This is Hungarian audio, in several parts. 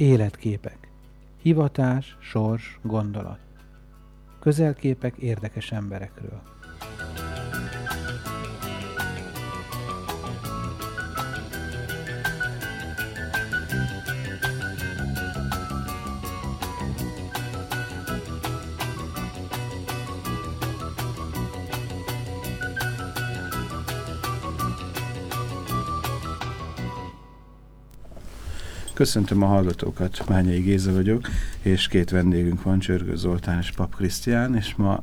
Életképek. Hivatás, sors, gondolat. Közelképek érdekes emberekről. Köszöntöm a hallgatókat, Mányai Géza vagyok, és két vendégünk van, Csörgő Zoltán és Pap Krisztián, és ma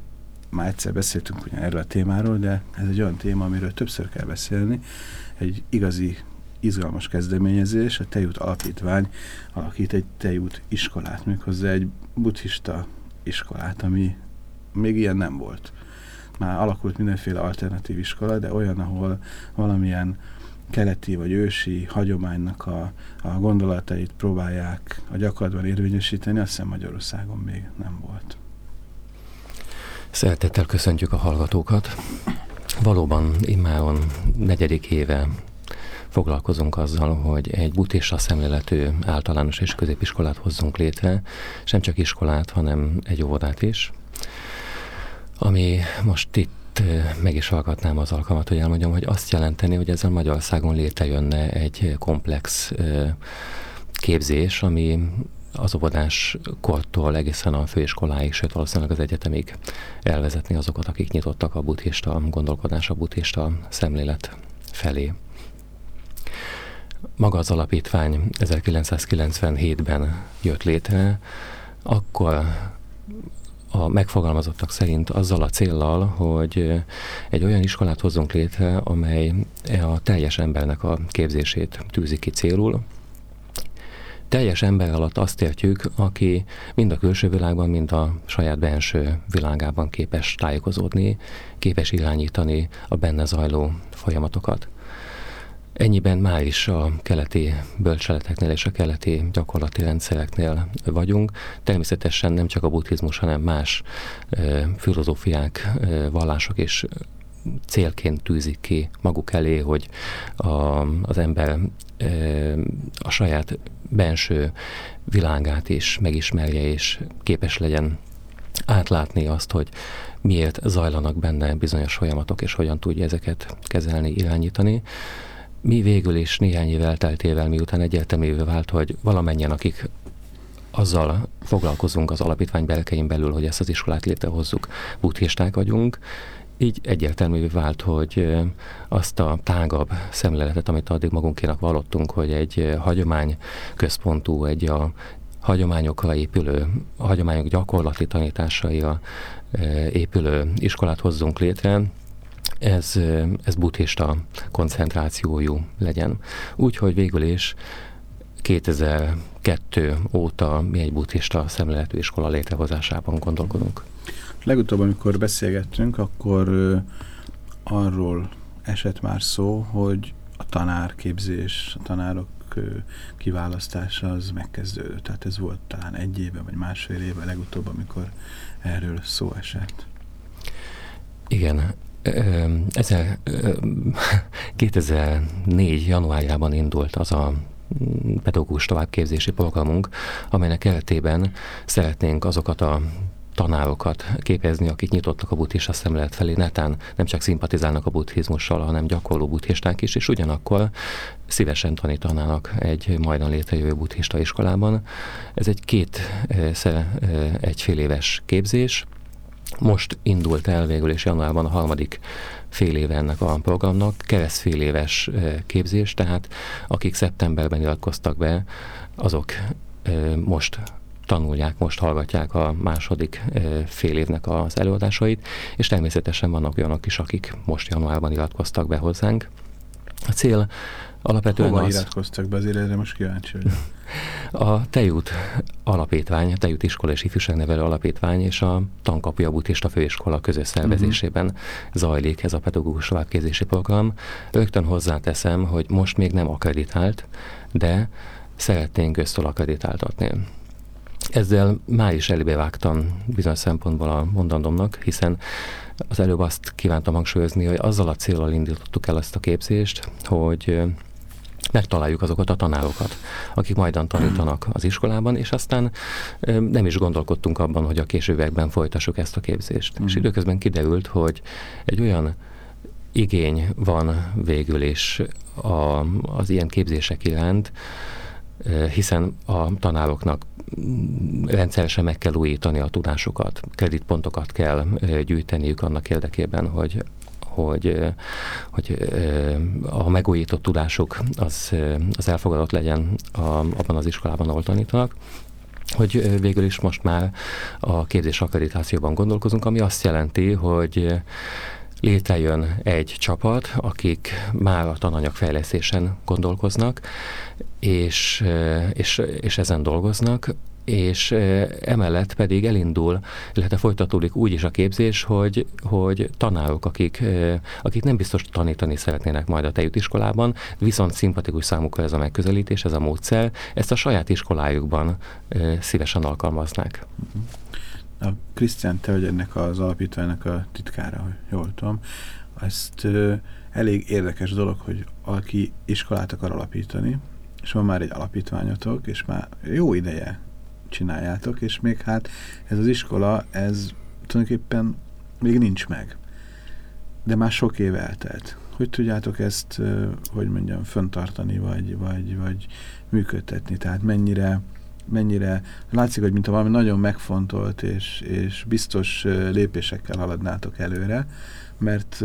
már egyszer beszéltünk ugyan erről a témáról, de ez egy olyan téma, amiről többször kell beszélni. Egy igazi izgalmas kezdeményezés, a Tejút Alapítvány alakít egy Tejút iskolát, méghozzá egy buddhista iskolát, ami még ilyen nem volt. Már alakult mindenféle alternatív iskola, de olyan, ahol valamilyen keleti vagy ősi hagyománynak a, a gondolatait próbálják a gyakorlatban érvényesíteni, azt hiszem Magyarországon még nem volt. Szeretettel köszöntjük a hallgatókat. Valóban immáron negyedik éve foglalkozunk azzal, hogy egy buddhista szemléletű általános és középiskolát hozzunk létre, és nem csak iskolát, hanem egy óvodát is, ami most itt meg is hallgatnám az alkalmat, hogy elmondjam, hogy azt jelenteni, hogy ezzel Magyarországon létrejönne egy komplex képzés, ami az óvodás kortól egészen a főiskoláig, sőt valószínűleg az egyetemig elvezetni azokat, akik nyitottak a buddhista gondolkodás, a buddhista szemlélet felé. Maga az alapítvány 1997-ben jött létre, akkor a megfogalmazottak szerint azzal a céllal, hogy egy olyan iskolát hozzunk létre, amely a teljes embernek a képzését tűzi ki célul. Teljes ember alatt azt értjük, aki mind a külső világban, mind a saját benső világában képes tájékozódni, képes irányítani a benne zajló folyamatokat. Ennyiben már is a keleti bölcseleteknél és a keleti gyakorlati rendszereknél vagyunk. Természetesen nem csak a buddhizmus, hanem más e, filozófiák, e, vallások is célként tűzik ki maguk elé, hogy a, az ember e, a saját benső világát is megismerje, és képes legyen átlátni azt, hogy miért zajlanak benne bizonyos folyamatok, és hogyan tudja ezeket kezelni, irányítani mi végül is néhány év elteltével, miután egyértelművé vált, hogy valamennyien, akik azzal foglalkozunk az alapítvány belkein belül, hogy ezt az iskolát létrehozzuk, buddhisták vagyunk, így egyértelművé vált, hogy azt a tágabb szemléletet, amit addig magunkénak vallottunk, hogy egy hagyomány központú, egy a hagyományokra épülő, a hagyományok gyakorlati tanításaira épülő iskolát hozzunk létre, ez, ez buddhista koncentrációjú legyen. Úgyhogy végül is 2002 óta mi egy buddhista szemléletű iskola létrehozásában gondolkodunk. Legutóbb, amikor beszélgettünk, akkor arról esett már szó, hogy a tanárképzés, a tanárok kiválasztása az megkezdődött. Tehát ez volt talán egy éve vagy másfél éve legutóbb, amikor erről szó esett. Igen, 2004. januárjában indult az a pedagógus továbbképzési programunk, amelynek keretében szeretnénk azokat a tanárokat képezni, akik nyitottak a buddhista szemlélet felé, netán nem csak szimpatizálnak a buddhizmussal, hanem gyakorló buddhisták is, és ugyanakkor szívesen tanítanának egy majdan létrejövő buddhista iskolában. Ez egy két egy fél éves képzés, most indult el végül és januárban a harmadik fél éve ennek a programnak, keresztfél éves képzés, tehát akik szeptemberben iratkoztak be, azok most tanulják, most hallgatják a második fél évnek az előadásait, és természetesen vannak olyanok is, akik most januárban iratkoztak be hozzánk. A cél alapvetően Hova az... iratkoztak be, azért erre most kíváncsi vagyok. A Tejút alapítvány, a Tejút Iskola és Ifjúságnevelő Alapítvány és a Tankapja Buddhista Főiskola közös szervezésében uh-huh. zajlik ez a pedagógus továbbképzési program. Rögtön hozzáteszem, hogy most még nem akreditált, de szeretnénk össztől akreditáltatni. Ezzel már is vágtam bizonyos szempontból a mondandomnak, hiszen az előbb azt kívántam hangsúlyozni, hogy azzal a célral indítottuk el ezt a képzést, hogy megtaláljuk azokat a tanárokat, akik majdan tanítanak az iskolában, és aztán nem is gondolkodtunk abban, hogy a későbbekben folytassuk ezt a képzést. Mm. És időközben kiderült, hogy egy olyan igény van végül is a, az ilyen képzések iránt, hiszen a tanároknak rendszeresen meg kell újítani a tudásukat, kreditpontokat kell gyűjteniük annak érdekében, hogy hogy, hogy a megújított tudásuk az, az elfogadott legyen a, abban az iskolában, ahol tanítanak. Hogy végül is most már a képzés akkreditációban gondolkozunk, ami azt jelenti, hogy létrejön egy csapat, akik már a tananyagfejlesztésen gondolkoznak, és, és, és ezen dolgoznak, és emellett pedig elindul, illetve folytatódik úgy is a képzés, hogy, hogy tanárok, akik, akik nem biztos tanítani szeretnének majd a tejút iskolában, viszont szimpatikus számukra ez a megközelítés, ez a módszer, ezt a saját iskolájukban szívesen alkalmaznák. A Krisztián, te vagy ennek az alapítványnak a titkára, hogy jól tudom. Ezt elég érdekes dolog, hogy aki iskolát akar alapítani, és van már egy alapítványotok, és már jó ideje csináljátok, és még hát ez az iskola, ez tulajdonképpen még nincs meg. De már sok év eltelt. Hogy tudjátok ezt, hogy mondjam, föntartani, vagy, vagy, vagy működtetni? Tehát mennyire, mennyire látszik, hogy mint valami nagyon megfontolt és, és biztos lépésekkel haladnátok előre, mert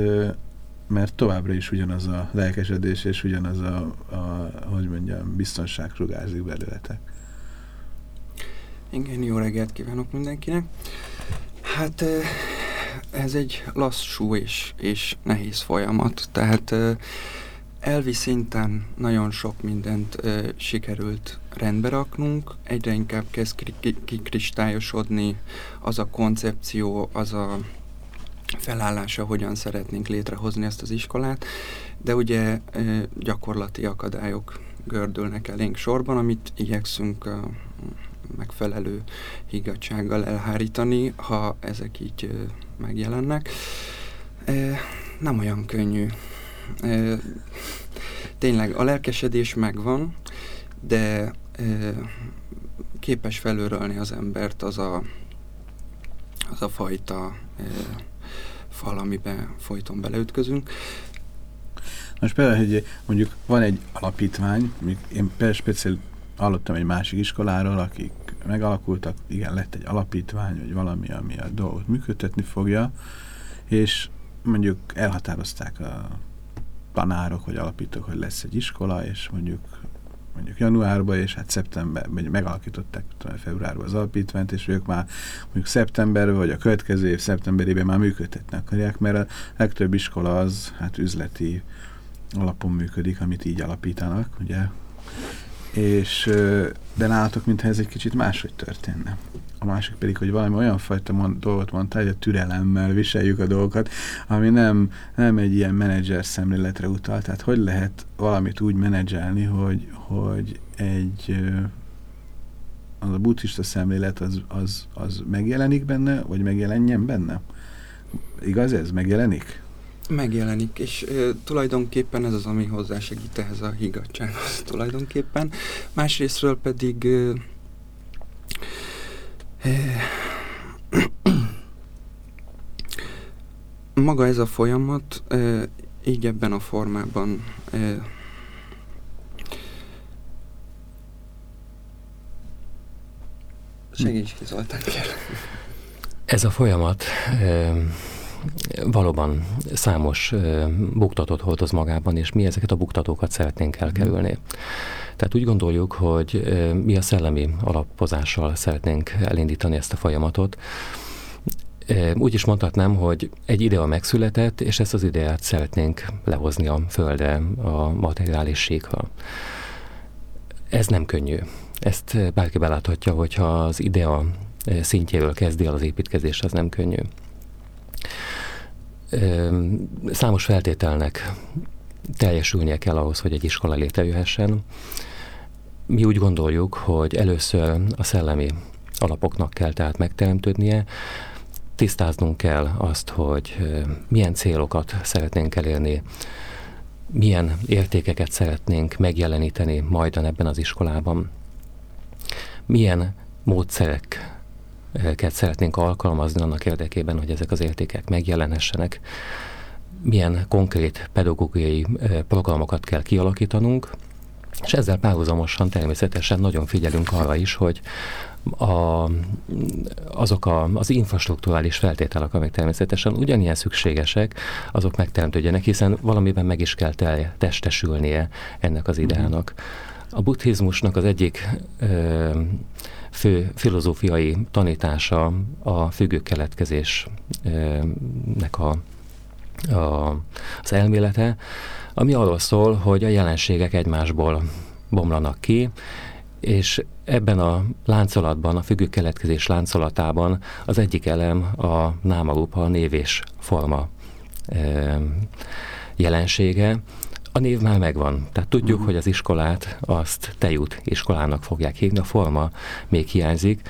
mert továbbra is ugyanaz a lelkesedés és ugyanaz a, a hogy mondjam, biztonság sugárzik belőletek. Igen, jó reggelt kívánok mindenkinek. Hát ez egy lassú és, és nehéz folyamat, tehát elvi szinten nagyon sok mindent sikerült rendbe raknunk, egyre inkább kezd kikristályosodni az a koncepció, az a felállása, hogyan szeretnénk létrehozni ezt az iskolát, de ugye gyakorlati akadályok gördülnek elénk sorban, amit igyekszünk megfelelő higgadsággal elhárítani, ha ezek így megjelennek. Nem olyan könnyű. Tényleg a lelkesedés megvan, de képes felőrölni az embert az a, az a fajta fal, amiben folyton beleütközünk. Most például, hogy mondjuk van egy alapítvány, én például speciál hallottam egy másik iskoláról, akik megalakultak, igen, lett egy alapítvány, vagy valami, ami a dolgot működtetni fogja, és mondjuk elhatározták a tanárok, hogy alapítók, hogy lesz egy iskola, és mondjuk mondjuk januárban, és hát szeptemberben megalakították februárban az alapítványt, és ők már mondjuk szeptemberben, vagy a következő év szeptemberében már működtetni akarják, mert a legtöbb iskola az hát üzleti alapon működik, amit így alapítanak, ugye, és de nálatok, mintha ez egy kicsit máshogy történne. A másik pedig, hogy valami olyan fajta mond, dolgot mondta, hogy a türelemmel viseljük a dolgokat, ami nem, nem egy ilyen menedzser szemléletre utal. Tehát hogy lehet valamit úgy menedzselni, hogy, hogy egy az a buddhista szemlélet az, az, az megjelenik benne, vagy megjelenjen benne? Igaz ez? Megjelenik? Megjelenik, és e, tulajdonképpen ez az, ami hozzásegít ehhez a higgadsághoz tulajdonképpen. Másrésztről pedig e, e, maga ez a folyamat e, így ebben a formában e, Segíts ki, Zoltán, Ez a folyamat e, valóban számos buktatót hordoz magában, és mi ezeket a buktatókat szeretnénk elkerülni. Tehát úgy gondoljuk, hogy mi a szellemi alapozással szeretnénk elindítani ezt a folyamatot. Úgy is mondhatnám, hogy egy idea megszületett, és ezt az ideát szeretnénk lehozni a földre, a materiális síkra. Ez nem könnyű. Ezt bárki beláthatja, hogyha az idea szintjéről kezdi el az építkezés, az nem könnyű számos feltételnek teljesülnie kell ahhoz, hogy egy iskola létrejöhessen. Mi úgy gondoljuk, hogy először a szellemi alapoknak kell tehát megteremtődnie, tisztáznunk kell azt, hogy milyen célokat szeretnénk elérni, milyen értékeket szeretnénk megjeleníteni majdan ebben az iskolában, milyen módszereket szeretnénk alkalmazni annak érdekében, hogy ezek az értékek megjelenhessenek, milyen konkrét pedagógiai programokat kell kialakítanunk, és ezzel párhuzamosan természetesen nagyon figyelünk arra is, hogy a, azok a, az infrastruktúrális feltételek, amik természetesen ugyanilyen szükségesek, azok megteremtődjenek, hiszen valamiben meg is kell tel, testesülnie ennek az ideának. A buddhizmusnak az egyik ö, fő filozófiai tanítása a függő a, a, az elmélete, ami arról szól, hogy a jelenségek egymásból bomlanak ki, és ebben a láncolatban, a függő láncolatában az egyik elem a námarupa, a név és forma jelensége. A név már megvan, tehát tudjuk, uh-huh. hogy az iskolát azt tejút iskolának fogják hívni, a forma még hiányzik,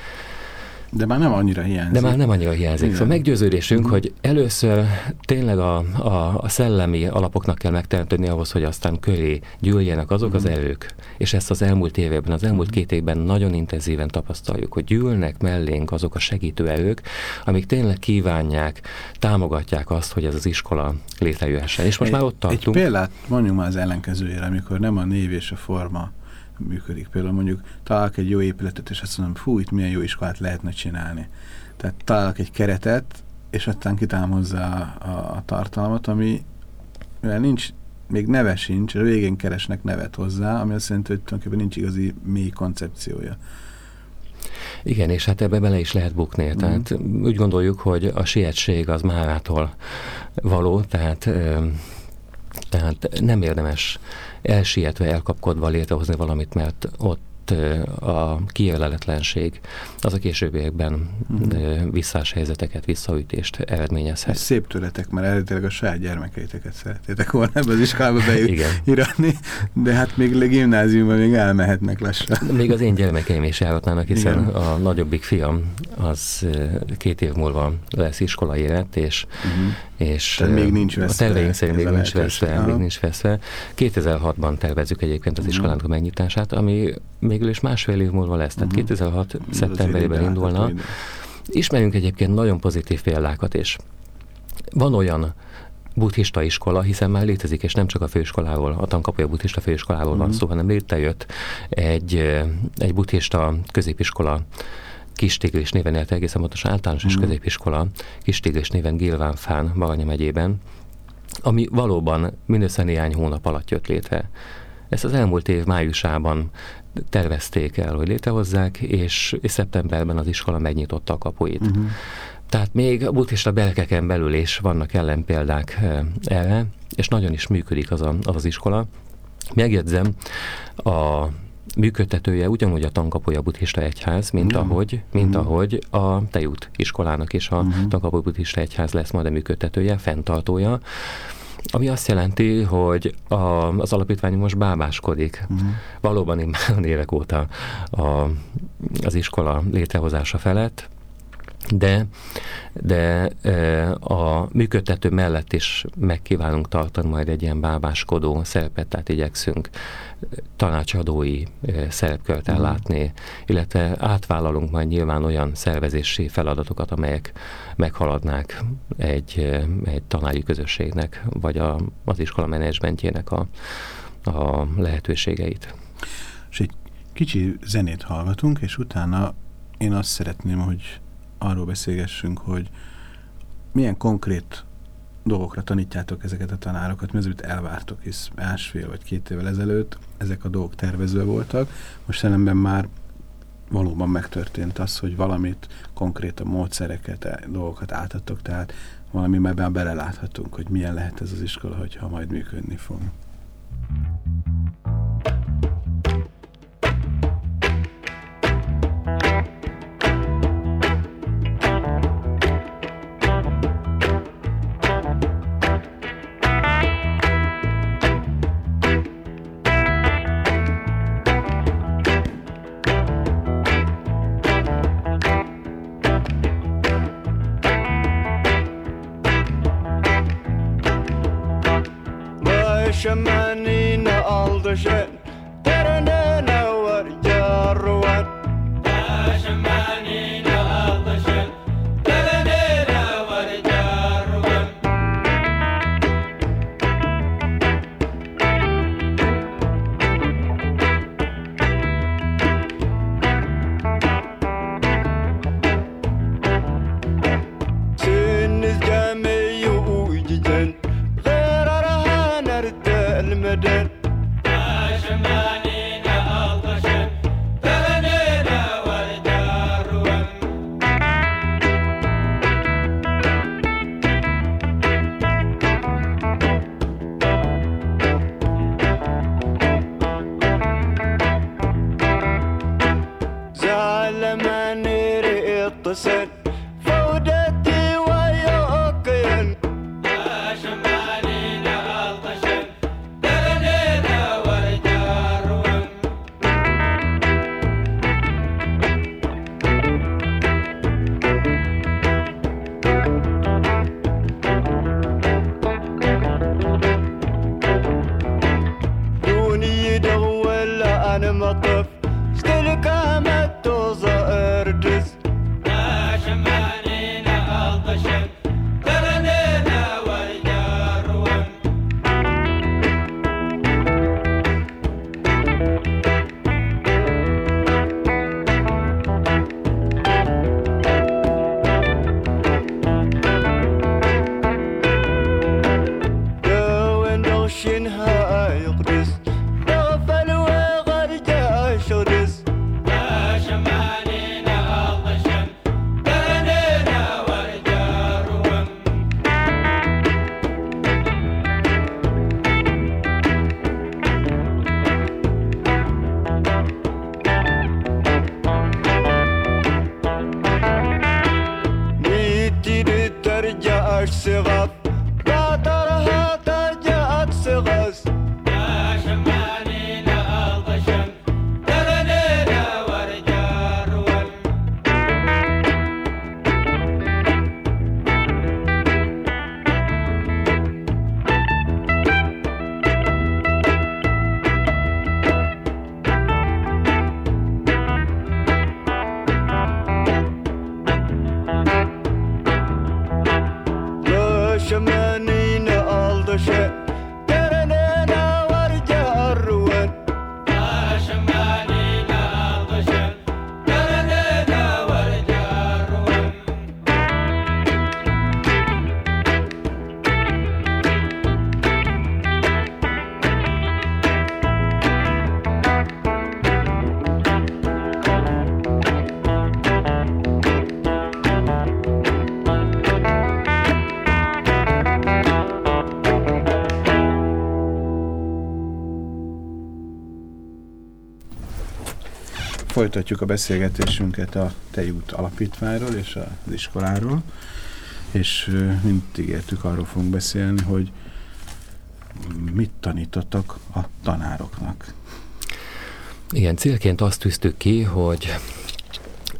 de már nem annyira hiányzik. De már nem annyira hiányzik. Igen. Szóval meggyőződésünk, mm. hogy először tényleg a, a, a szellemi alapoknak kell megteremtődni ahhoz, hogy aztán köré gyűljenek azok mm. az erők. És ezt az elmúlt években, az elmúlt két évben nagyon intenzíven tapasztaljuk, hogy gyűlnek mellénk azok a segítő erők, amik tényleg kívánják, támogatják azt, hogy ez az iskola létrejöhessen. És most egy, már ott tartunk. Egy példát mondjuk már az ellenkezőjére, amikor nem a név és a forma működik. Például mondjuk találok egy jó épületet, és azt mondom, fú, itt milyen jó iskolát lehetne csinálni. Tehát találok egy keretet, és aztán kitálom hozzá a, a, a tartalmat, ami mivel nincs, még neve sincs, a végén keresnek nevet hozzá, ami azt jelenti, hogy tulajdonképpen nincs igazi mély koncepciója. Igen, és hát ebbe bele is lehet bukni. Mm. Tehát úgy gondoljuk, hogy a sietség az márától való, tehát, tehát nem érdemes elsietve, elkapkodva létrehozni valamit, mert ott a kijeleletlenség az a későbbiekben uh-huh. visszás helyzeteket, visszaütést eredményezhet. Ez szép tőletek, mert eredetileg a saját gyermekeiteket szeretétek volna ebbe az iskolába beírni, de hát még gimnáziumban még elmehetnek lassan. Még az én gyermekeim is járhatnának, hiszen Igen. a nagyobbik fiam az két év múlva lesz iskola élet, és, uh-huh. És Tehát még nincs veszve. A terveink szerint még nincs veszve, még nincs veszve. 2006-ban tervezzük egyébként az iskolának a megnyitását, ami végül is másfél év múlva lesz, tehát uh-huh. 2006 uh-huh. szeptemberében indulna. Ismerünk egyébként nagyon pozitív példákat is. Van olyan buddhista iskola, hiszen már létezik, és nem csak a főiskoláról, a tankapuja buddhista főiskoláról uh-huh. van mhm. szó, hanem létrejött egy, egy buddhista középiskola Kis Tigris néven, illetve egészen pontosan általános uh-huh. középiskola, Kis Tigris néven Gilvánfán, Baranya megyében, ami valóban mindössze néhány hónap alatt jött létre. Ezt az elmúlt év májusában tervezték el, hogy létrehozzák, és, és szeptemberben az iskola megnyitotta a kapuit. Uh-huh. Tehát még a buddhista belkeken belül is vannak ellenpéldák erre, és nagyon is működik az a, az, az iskola. Megjegyzem, a működtetője ugyanúgy a tankapuja buddhista egyház, mint, uh-huh. ahogy, mint uh-huh. ahogy a Tejút iskolának is a uh-huh. tankapuja buddhista egyház lesz majd a működtetője, fenntartója. Ami azt jelenti, hogy a, az alapítvány most bábáskodik. Uh-huh. Valóban már évek óta a, az iskola létrehozása felett, de, de a működtető mellett is megkívánunk tartani majd egy ilyen bábáskodó szerepet, tehát igyekszünk tanácsadói szerepkört mhm. ellátni, illetve átvállalunk majd nyilván olyan szervezési feladatokat, amelyek meghaladnák egy, egy tanári közösségnek, vagy a, az iskola menedzsmentjének a, a lehetőségeit. És egy kicsi zenét hallgatunk, és utána én azt szeretném, hogy arról beszélgessünk, hogy milyen konkrét dolgokra tanítjátok ezeket a tanárokat, mi az, amit elvártok, hisz másfél vagy két évvel ezelőtt ezek a dolgok tervezve voltak, most ellenben már valóban megtörtént az, hogy valamit, konkrét a módszereket, dolgokat átadtok, tehát valami már beleláthatunk, hogy milyen lehet ez az iskola, hogyha majd működni fog. Folytatjuk a beszélgetésünket a Tejút Alapítványról és az iskoláról, és mint ígértük, arról fogunk beszélni, hogy mit tanítottak a tanároknak. Igen, célként azt tűztük ki, hogy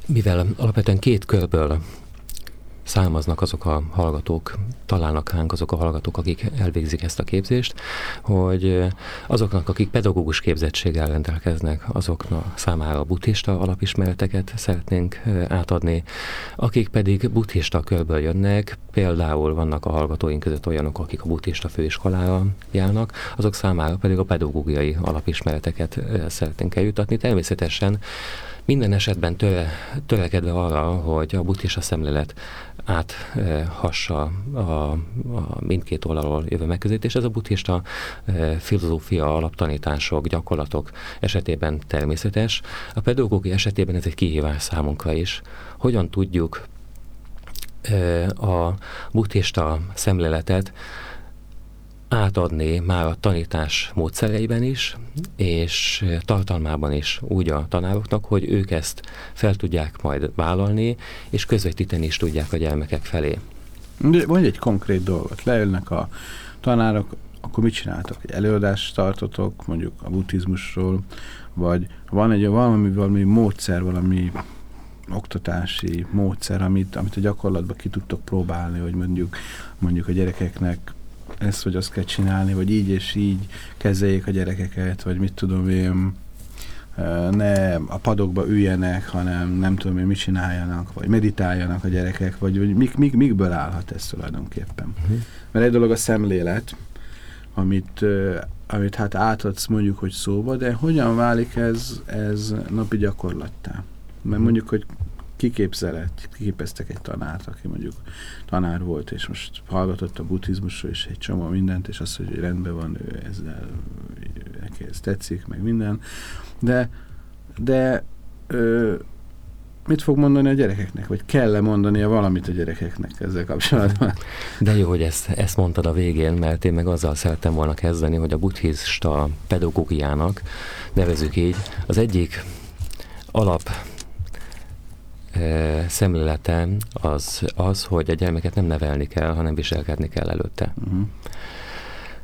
mivel alapvetően két körből származnak azok a hallgatók, találnak ránk azok a hallgatók, akik elvégzik ezt a képzést, hogy azoknak, akik pedagógus képzettséggel rendelkeznek, azoknak számára a buddhista alapismereteket szeretnénk átadni, akik pedig buddhista körből jönnek, például vannak a hallgatóink között olyanok, akik a buddhista főiskolára járnak, azok számára pedig a pedagógiai alapismereteket szeretnénk eljutatni. Természetesen minden esetben töre, törekedve arra, hogy a buddhista szemlélet áthassa a, a mindkét oldalról jövő megközelítés. Ez a buddhista e, filozófia, alaptanítások, gyakorlatok esetében természetes. A pedagógia esetében ez egy kihívás számunkra is. Hogyan tudjuk e, a buddhista szemléletet átadni már a tanítás módszereiben is, és tartalmában is úgy a tanároknak, hogy ők ezt fel tudják majd vállalni, és közvetíteni is tudják a gyermekek felé. De mondj egy konkrét dolgot. Leülnek a tanárok, akkor mit csináltok? Egy előadást tartotok, mondjuk a buddhizmusról, vagy van egy valami, valami módszer, valami oktatási módszer, amit, amit a gyakorlatban ki tudtok próbálni, hogy mondjuk, mondjuk a gyerekeknek ezt vagy azt kell csinálni, vagy így és így kezeljék a gyerekeket, vagy mit tudom én, ne a padokba üljenek, hanem nem tudom én mit csináljanak, vagy meditáljanak a gyerekek, vagy, vagy mik, mik, mikből állhat ez tulajdonképpen. Uh-huh. Mert egy dolog a szemlélet, amit, amit hát átadsz mondjuk, hogy szóba, de hogyan válik ez, ez napi gyakorlattá? Mert mhm. mondjuk, hogy kiképzelett, kiképeztek egy tanárt, aki mondjuk tanár volt, és most hallgatott a buddhizmusról, és egy csomó mindent, és azt, hogy rendben van, ő ezzel neki ez tetszik, meg minden, de, de ö, mit fog mondani a gyerekeknek, vagy kell-e mondania valamit a gyerekeknek ezzel kapcsolatban? De jó, hogy ezt, ezt mondtad a végén, mert én meg azzal szerettem volna kezdeni, hogy a buddhista pedagógiának, nevezük így, az egyik alap e, szemlélete az, az, hogy a gyermeket nem nevelni kell, hanem viselkedni kell előtte. Uh-huh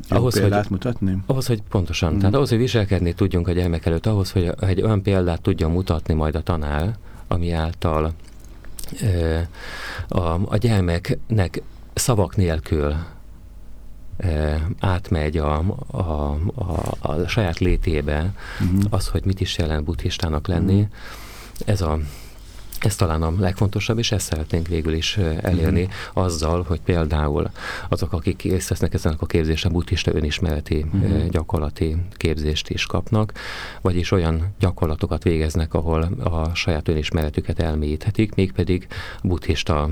ahhoz, példát hogy, mutatni? Ahhoz, hogy pontosan. Mm. Tehát ahhoz, hogy viselkedni tudjunk a gyermek előtt, ahhoz, hogy egy olyan példát tudja mutatni majd a tanár, ami által e, a, a gyermeknek szavak nélkül e, átmegy a, a, a, a saját létébe mm-hmm. az, hogy mit is jelent buddhistának lenni. Mm-hmm. Ez a ez talán a legfontosabb, és ezt szeretnénk végül is elérni uh-huh. azzal, hogy például azok, akik részt vesznek ezen a képzésen, buddhista önismereti uh-huh. gyakorlati képzést is kapnak, vagyis olyan gyakorlatokat végeznek, ahol a saját önismeretüket elmélyíthetik, mégpedig buddhista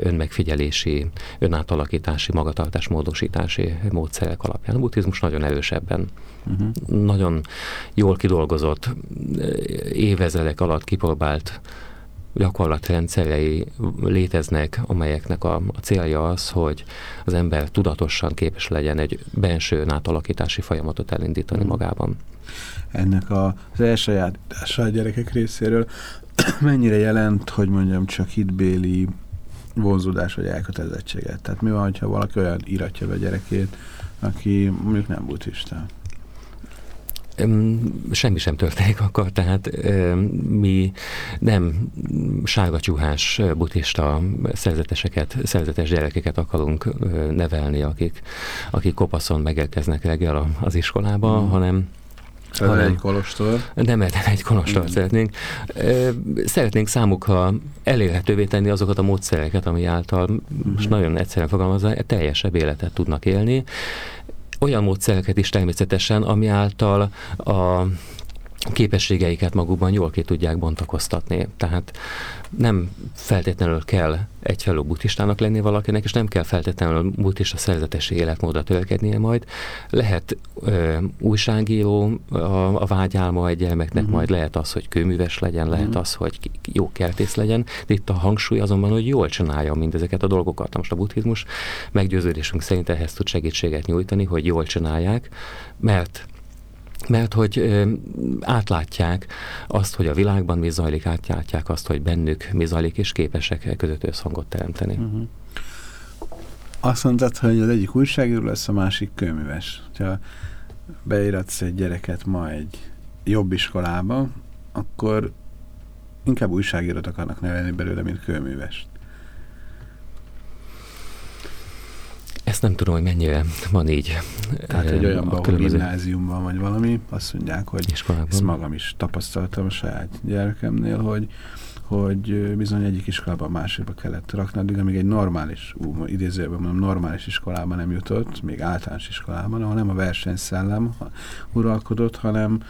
önmegfigyelési, önátalakítási, magatartás módosítási módszerek alapján. A buddhizmus nagyon erősebben, uh-huh. nagyon jól kidolgozott, évezredek alatt kipróbált gyakorlatrendszerei léteznek, amelyeknek a, a célja az, hogy az ember tudatosan képes legyen egy benső átalakítási folyamatot elindítani mm. magában. Ennek a, az elsajátítása a gyerekek részéről mennyire jelent, hogy mondjam, csak hitbéli vonzódás vagy elkötelezettséget? Tehát mi van, ha valaki olyan iratja be a gyerekét, aki mondjuk nem buddhista? Semmi sem történik akkor, tehát mi nem sárga csuhás buddhista szerzeteseket, szerzetes gyerekeket akarunk nevelni, akik, akik kopaszon megérkeznek reggel az iskolába, mm. hanem hanem, egy kolostor. Nem egy kolostor mm. szeretnénk. Szeretnénk számukra elérhetővé tenni azokat a módszereket, ami által, mm. most nagyon egyszerűen fogalmazva, teljesebb életet tudnak élni, olyan módszereket is természetesen, ami által a képességeiket magukban jól ki tudják bontakoztatni. Tehát nem feltétlenül kell egyfelől buddhistának lenni valakinek, és nem kell feltétlenül buddhista szerzetesi életmódra törekednie majd. Lehet ö, újságíró a, a vágyálma egy gyermeknek, uh-huh. majd lehet az, hogy kőműves legyen, lehet uh-huh. az, hogy jó kertész legyen, de itt a hangsúly azonban, hogy jól csinálja mindezeket a dolgokat. Most a buddhizmus meggyőződésünk szerint ehhez tud segítséget nyújtani, hogy jól csinálják, mert mert hogy átlátják azt, hogy a világban mi zajlik, átlátják azt, hogy bennük mi zajlik, és képesek között összhangot teremteni. Uh-huh. Azt mondtad, hogy az egyik újságíró lesz, a másik kőműves. Ha beíratsz egy gyereket ma egy jobb iskolába, akkor inkább újságírót akarnak nevelni belőle, mint kőművest. Ezt nem tudom, hogy mennyire van így. Tehát egy olyan ahol gimnáziumban vagy valami, azt mondják, hogy Iskolában. ezt magam is tapasztaltam a saját gyerekemnél, hogy hogy bizony egyik iskolában másikba kellett rakni, addig, amíg egy normális, ú, idézőjelben mondom, normális iskolában nem jutott, még általános iskolában, ahol nem a versenyszellem uralkodott, hanem,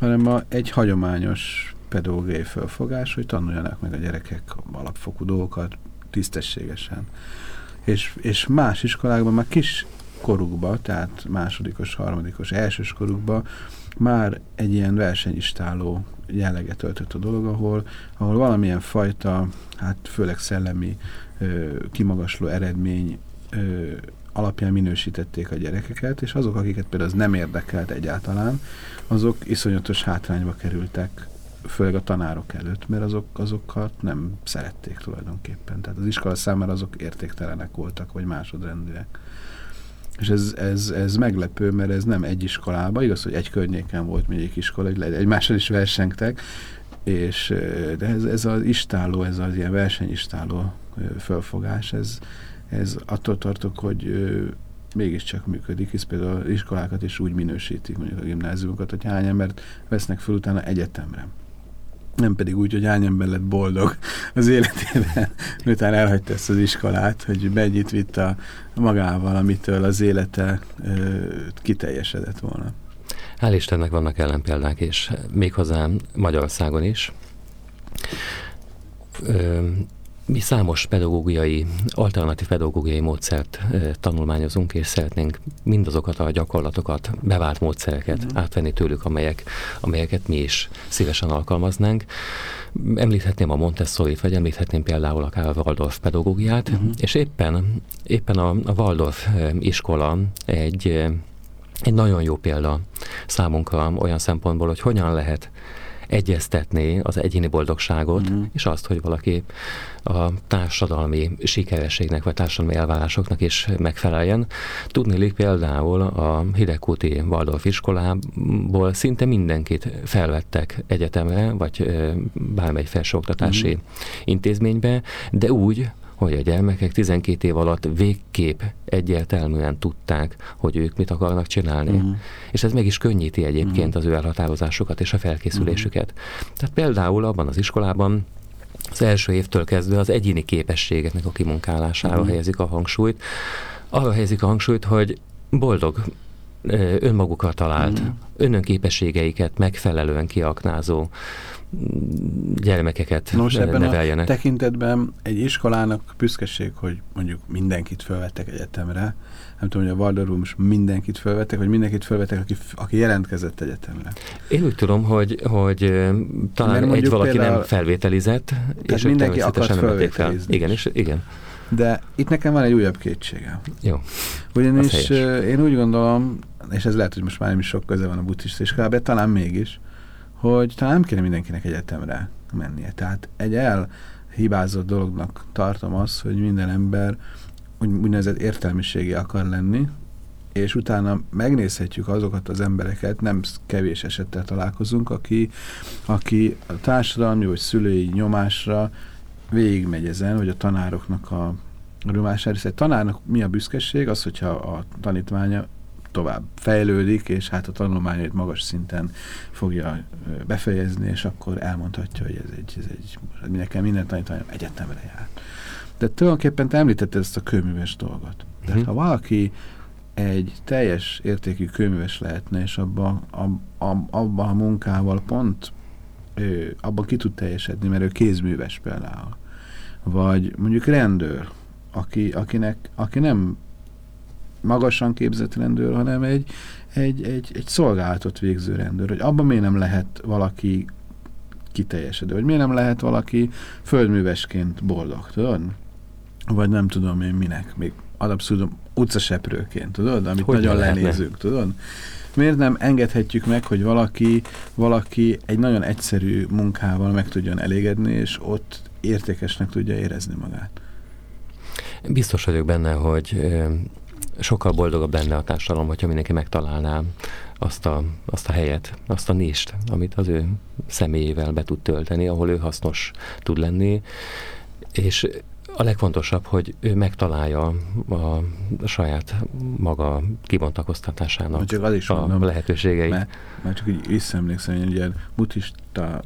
hanem a, egy hagyományos pedagógiai fölfogás, hogy tanuljanak meg a gyerekek alapfokú dolgokat tisztességesen és, és más iskolákban már kis korukba, tehát másodikos, harmadikos, elsős korukba már egy ilyen versenyistáló jelleget öltött a dolog, ahol, ahol valamilyen fajta, hát főleg szellemi ö, kimagasló eredmény ö, alapján minősítették a gyerekeket, és azok, akiket például az nem érdekelt egyáltalán, azok iszonyatos hátrányba kerültek főleg a tanárok előtt, mert azok, azokat nem szerették tulajdonképpen. Tehát az iskola számára azok értéktelenek voltak, vagy másodrendűek. És ez, ez, ez meglepő, mert ez nem egy iskolában, igaz, hogy egy környéken volt még iskola, egymással is versengtek, és de ez, ez az istáló, ez az ilyen versenyistáló fölfogás, ez, ez attól tartok, hogy mégiscsak működik, hisz például iskolákat is úgy minősítik, mondjuk a gimnáziumokat, hogy hány embert vesznek fel utána egyetemre. Nem pedig úgy, hogy hány ember lett boldog az életében, miután elhagyta ezt az iskolát, hogy mennyit vitt a magával, amitől az élete ö, kiteljesedett volna. Hál' Istennek vannak ellenpéldák, és méghozzá Magyarországon is. Ö, mi számos pedagógiai, alternatív pedagógiai módszert tanulmányozunk, és szeretnénk mindazokat a gyakorlatokat, bevált módszereket uh-huh. átvenni tőlük, amelyek, amelyeket mi is szívesen alkalmaznánk. Említhetném a montessori vagy említhetném például akár a Waldorf pedagógiát, uh-huh. és éppen, éppen a, a Waldorf iskola egy, egy nagyon jó példa számunkra olyan szempontból, hogy hogyan lehet egyeztetni az egyéni boldogságot, mm. és azt, hogy valaki a társadalmi sikerességnek, vagy társadalmi elvárásoknak is megfeleljen. Tudni például a Hidegkúti Waldorf iskolából szinte mindenkit felvettek egyetemre, vagy bármely felsőoktatási mm. intézménybe, de úgy, hogy a gyermekek 12 év alatt végképp egyértelműen tudták, hogy ők mit akarnak csinálni. Uh-huh. És ez meg is könnyíti egyébként uh-huh. az ő elhatározásukat és a felkészülésüket. Uh-huh. Tehát például abban az iskolában az első évtől kezdve az egyéni képességeknek a kimunkálására uh-huh. helyezik a hangsúlyt. Arra helyezik a hangsúlyt, hogy boldog önmagukat talált, mm. önön képességeiket megfelelően kiaknázó gyermekeket Nos, ebben neveljenek. a tekintetben egy iskolának büszkeség, hogy mondjuk mindenkit felvettek egyetemre. Nem tudom, hogy a Valdorum most mindenkit felvettek, vagy mindenkit felvettek, aki, aki jelentkezett egyetemre. Én úgy tudom, hogy, hogy talán egy valaki például, nem felvételizett, és mindenki akart. Fel. Igen, és, igen. De itt nekem van egy újabb kétségem. Jó. Ugyanis én úgy gondolom, és ez lehet, hogy most már nem is sok köze van a buddhista iskolába, de talán mégis, hogy talán nem kéne mindenkinek egyetemre mennie. Tehát egy elhibázott dolognak tartom azt, hogy minden ember úgy, úgynevezett értelmiségi akar lenni, és utána megnézhetjük azokat az embereket, nem kevés esettel találkozunk, aki, aki a társadalmi vagy szülői nyomásra végigmegy ezen, hogy a tanároknak a rumására. Egy tanárnak mi a büszkeség? Az, hogyha a tanítványa tovább fejlődik, és hát a tanulmányait magas szinten fogja befejezni, és akkor elmondhatja, hogy ez egy, ez egy nekem minden tanítványom egyetemre jár. De tulajdonképpen te említetted ezt a kőműves dolgot. De hmm. ha valaki egy teljes értékű kőműves lehetne, és abban a, a, abba a munkával pont ő, abban ki tud teljesedni, mert ő kézműves például. Vagy mondjuk rendőr, aki, akinek, aki nem magasan képzett rendőr, hanem egy, egy, egy, egy szolgálatot végző rendőr, hogy abban miért nem lehet valaki kiteljesedő, hogy miért nem lehet valaki földművesként boldog, tudod? Vagy nem tudom én minek, még adabszurdum utcaseprőként, tudod? Amit hogy nagyon lenézünk, tudod? Miért nem engedhetjük meg, hogy valaki, valaki egy nagyon egyszerű munkával meg tudjon elégedni, és ott értékesnek tudja érezni magát? Biztos vagyok benne, hogy sokkal boldogabb lenne a társadalom, hogyha mindenki megtalálná azt a, azt a helyet, azt a nést, amit az ő személyével be tud tölteni, ahol ő hasznos tud lenni, és a legfontosabb, hogy ő megtalálja a saját maga kibontakoztatásának csak az is a mondom, lehetőségeit. Mert, mert csak így visszaemlékszem, hogy ugye buddhista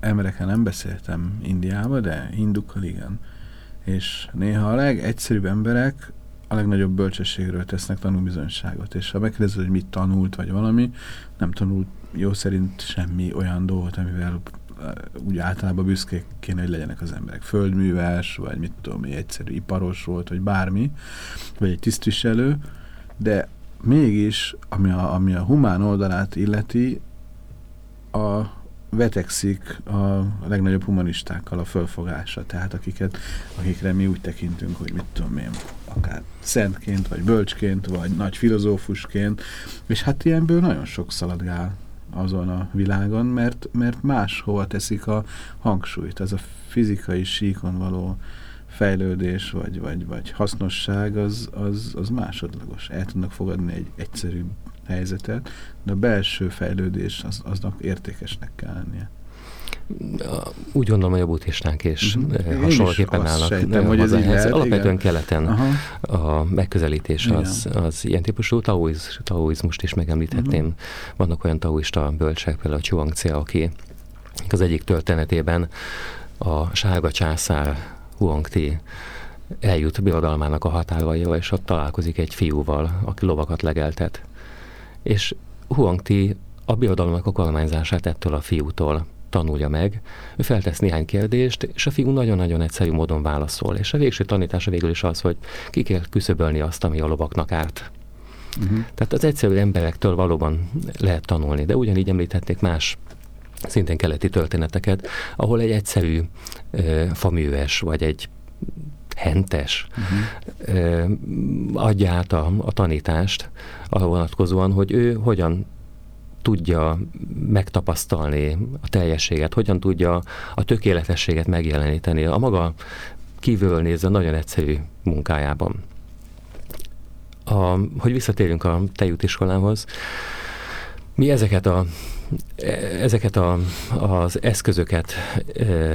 emberekkel nem beszéltem Indiába, de hindukkal igen. És néha a legegyszerűbb emberek a legnagyobb bölcsességről tesznek tanúbizonyságot, és ha megkérdezed, hogy mit tanult, vagy valami, nem tanult jó szerint semmi olyan dolgot, amivel uh, úgy általában büszkék kéne, hogy legyenek az emberek. Földműves, vagy mit tudom, egy egyszerű iparos volt, vagy bármi, vagy egy tisztviselő, de mégis, ami a, ami a humán oldalát illeti, a vetekszik a legnagyobb humanistákkal a fölfogása, tehát akiket, akikre mi úgy tekintünk, hogy mit tudom én, akár szentként, vagy bölcsként, vagy nagy filozófusként, és hát ilyenből nagyon sok szaladgál azon a világon, mert, mert máshova teszik a hangsúlyt. Ez a fizikai síkon való fejlődés, vagy, vagy, vagy hasznosság, az, az, az másodlagos. El tudnak fogadni egy egyszerű helyzetet, de a belső fejlődés az, aznak értékesnek kell lennie. úgy gondolom, hogy a buddhisták is uh-huh. hasonlóképpen állnak sejtem, hogy ez Lehet, Alapvetően igen. keleten Aha. a megközelítés az, az ilyen típusú taoiz, taoizmust is megemlíthetném. Uh-huh. Vannak olyan taoista bölcsek, például a Chuang Tse, aki az egyik történetében a sárga császár Huang Ti eljut birodalmának a határaival, és ott találkozik egy fiúval, aki lovakat legeltet. És Huang Ti a birodalomnak a kormányzását ettől a fiútól tanulja meg, ő feltesz néhány kérdést, és a fiú nagyon-nagyon egyszerű módon válaszol. És a végső tanítása végül is az, hogy ki kell küszöbölni azt, ami a lovaknak árt. Uh-huh. Tehát az egyszerű emberektől valóban lehet tanulni, de ugyanígy említhetnék más szintén keleti történeteket, ahol egy egyszerű ö, faműves, vagy egy hentes uh-huh. adja át a, a tanítást arra vonatkozóan, hogy ő hogyan tudja megtapasztalni a teljességet, hogyan tudja a tökéletességet megjeleníteni a maga kívülről nézve nagyon egyszerű munkájában. A, hogy visszatérjünk a tejútiskolához, mi ezeket a ezeket a, az eszközöket,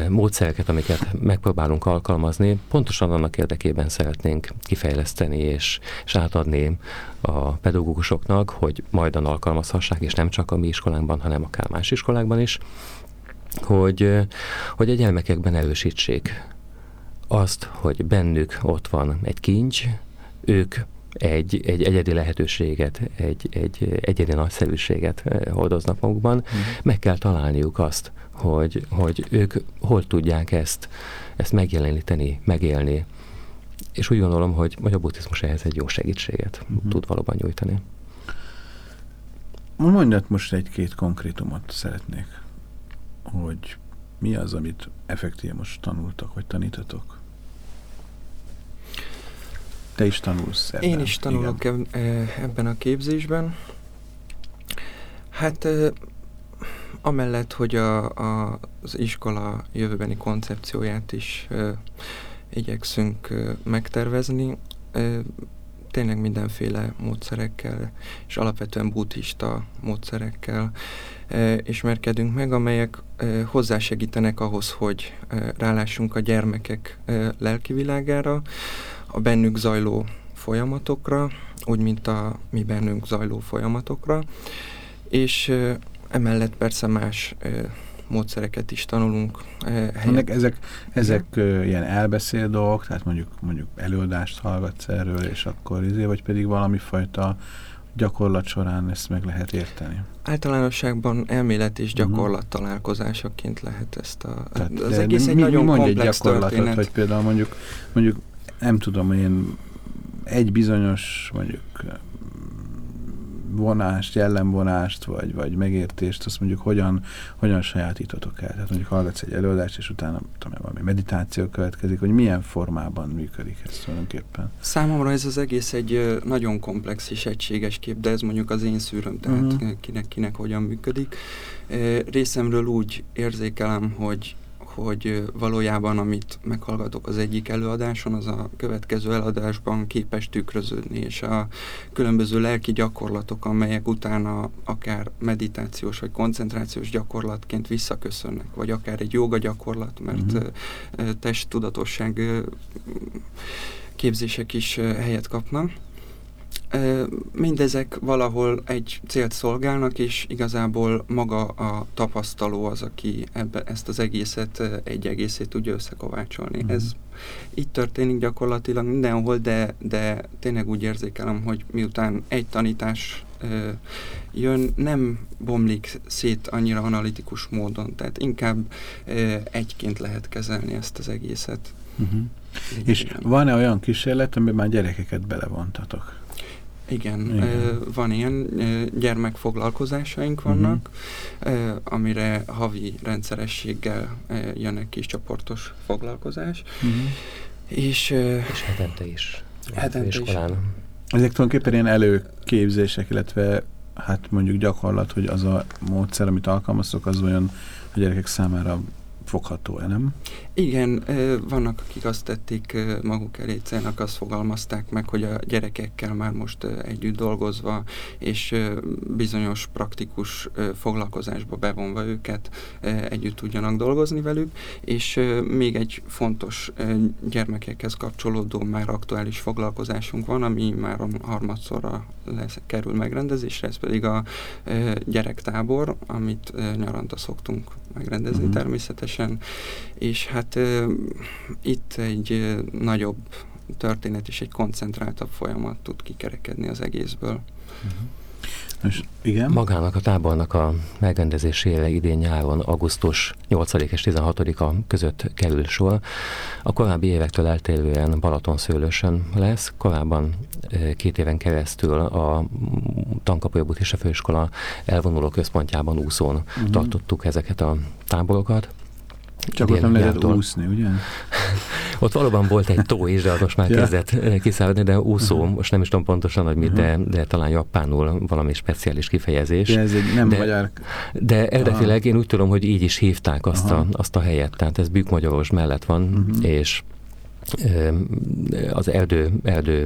módszereket, amiket megpróbálunk alkalmazni, pontosan annak érdekében szeretnénk kifejleszteni és, és átadni a pedagógusoknak, hogy majdan alkalmazhassák, és nem csak a mi iskolánkban, hanem akár más iskolákban is, hogy, hogy a gyermekekben erősítsék azt, hogy bennük ott van egy kincs, ők egy, egy egyedi lehetőséget, egy, egy egyedi nagyszerűséget eh, hordoznak magukban, mm. meg kell találniuk azt, hogy, hogy ők hol tudják ezt, ezt megjeleníteni, megélni. És úgy gondolom, hogy, hogy a buddhizmus ehhez egy jó segítséget mm. tud valóban nyújtani. Mondjad most egy-két konkrétumot szeretnék, hogy mi az, amit effektív most tanultak, vagy tanítatok? Te is tanulsz ebben. Én is tanulok Igen. ebben a képzésben. Hát amellett, hogy a, a, az iskola jövőbeni koncepcióját is e, igyekszünk e, megtervezni, tényleg mindenféle módszerekkel, és alapvetően buddhista módszerekkel ismerkedünk meg, amelyek hozzásegítenek ahhoz, hogy rálássunk a gyermekek lelkivilágára, a bennük zajló folyamatokra, úgy, mint a mi bennünk zajló folyamatokra, és emellett persze más módszereket is tanulunk. Ennek ezek, ezek uh, ilyen elbeszél dolgok, tehát mondjuk mondjuk előadást hallgatsz erről, és akkor izé, vagy pedig valami fajta gyakorlat során ezt meg lehet érteni? Általánosságban elmélet és mhm. gyakorlat találkozásaként lehet ezt a... Tehát, az egész egy mi, nagyon mi komplex egy gyakorlatot, történet. hogy például mondjuk, mondjuk nem tudom én, egy bizonyos mondjuk vonást, jellemvonást, vagy, vagy megértést, azt mondjuk hogyan, hogyan sajátítotok el. Tehát mondjuk hallgatsz egy előadást, és utána tudom, valami meditáció következik, hogy milyen formában működik ez tulajdonképpen. Számomra ez az egész egy nagyon komplex és egységes kép, de ez mondjuk az én szűröm, tehát uh-huh. kinek, kinek hogyan működik. Részemről úgy érzékelem, hogy hogy valójában amit meghallgatok az egyik előadáson, az a következő előadásban képes tükröződni, és a különböző lelki gyakorlatok, amelyek utána akár meditációs vagy koncentrációs gyakorlatként visszaköszönnek, vagy akár egy joga gyakorlat, mert uh-huh. testtudatosság képzések is helyet kapnak Mindezek valahol egy célt szolgálnak, és igazából maga a tapasztaló az, aki ebbe, ezt az egészet, egy egészét tudja összekovácsolni. Uh-huh. Ez így történik gyakorlatilag mindenhol, de, de tényleg úgy érzékelem, hogy miután egy tanítás ö, jön, nem bomlik szét annyira analitikus módon, tehát inkább ö, egyként lehet kezelni ezt az egészet. Uh-huh. És van-e olyan kísérlet, amiben már gyerekeket belevontatok? Igen, Igen. van ilyen gyermekfoglalkozásaink mhm. vannak, uh-huh. amire havi rendszerességgel jönnek kis csoportos foglalkozás. Uh-huh. És, és hetente is. Hetente iskolán. is. Ezek tulajdonképpen ilyen előképzések, illetve hát mondjuk gyakorlat, hogy az a módszer, amit alkalmaztok, az olyan a gyerekek számára fogható-e, nem? Igen, vannak, akik azt tették maguk elé célnak, azt fogalmazták meg, hogy a gyerekekkel már most együtt dolgozva, és bizonyos praktikus foglalkozásba bevonva őket, együtt tudjanak dolgozni velük, és még egy fontos gyermekekhez kapcsolódó már aktuális foglalkozásunk van, ami már harmadszorra lesz, kerül megrendezésre, ez pedig a gyerektábor, amit nyaranta szoktunk megrendezni uh-huh. természetesen, és hát itt egy nagyobb történet és egy koncentráltabb folyamat tud kikerekedni az egészből. Uh-huh. És igen? Magának a tábornak a megrendezésére idén nyáron augusztus 8 és 16-a között kerül sor. A korábbi évektől eltérően Balatonszőlősön lesz. Korábban két éven keresztül a Tankapoly Buddhista Főiskola elvonuló központjában úszón uh-huh. tartottuk ezeket a táborokat. Csak ott nem lehetett úszni, ugye? ott valóban volt egy tó is, de az most már ja. kezdett kiszállni, de úszó, uh-huh. most nem is tudom pontosan, hogy mit, uh-huh. de, de talán japánul valami speciális kifejezés. Ja, ez egy nem de, magyar... De eredetileg én úgy tudom, hogy így is hívták azt, a, azt a helyet, tehát ez Bükk Magyaros mellett van, uh-huh. és az erdő, erdő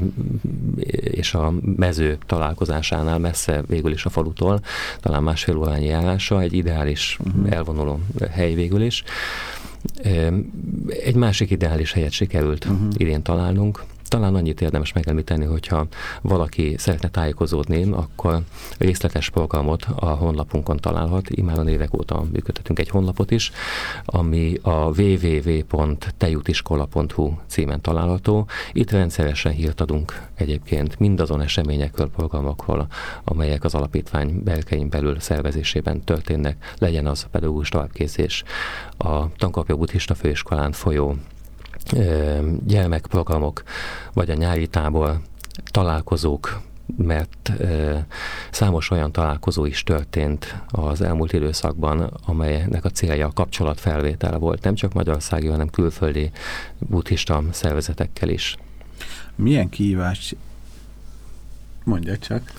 és a mező találkozásánál messze végül is a falutól, talán másfél órányi járása, egy ideális uh-huh. elvonuló hely végül is. Egy másik ideális helyet sikerült uh-huh. idén találnunk, talán annyit érdemes megemlíteni, hogyha valaki szeretne tájékozódni, akkor részletes programot a honlapunkon találhat. Imáron évek óta működtetünk egy honlapot is, ami a www.tejutiskola.hu címen található. Itt rendszeresen hírt adunk egyébként mindazon eseményekről, programokról, amelyek az alapítvány belkein belül szervezésében történnek, legyen az pedagógus továbbképzés, a Tankapja Buddhista Főiskolán folyó gyermekprogramok, vagy a nyári tábor találkozók, mert számos olyan találkozó is történt az elmúlt időszakban, amelynek a célja a kapcsolatfelvétel volt, nem csak magyarországi, hanem külföldi buddhista szervezetekkel is. Milyen kihívás? Mondja csak.